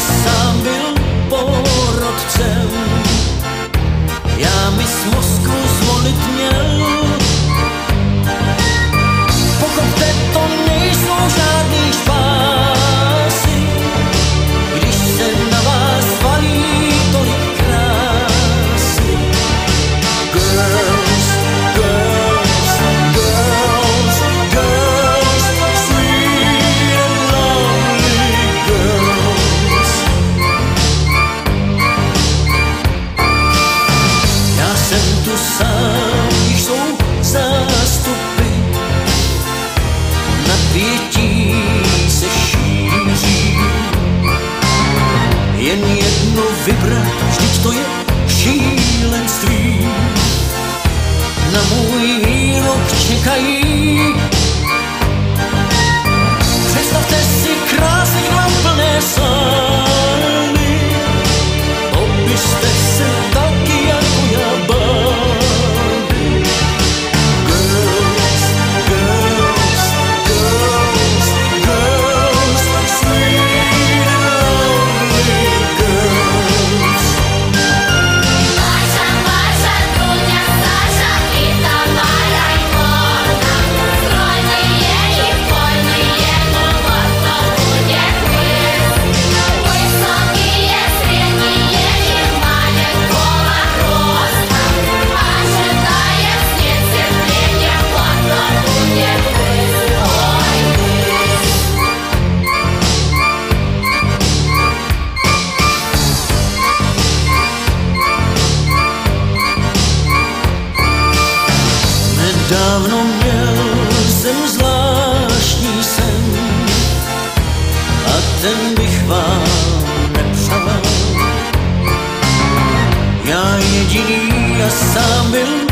sun světí se šíří. Jen jedno vybrat, vždyť to je šílenství. Na můj výrok čekají Dávno měl jsem zvláštní sen a ten bych vám nepřál. Já jediný a sám byl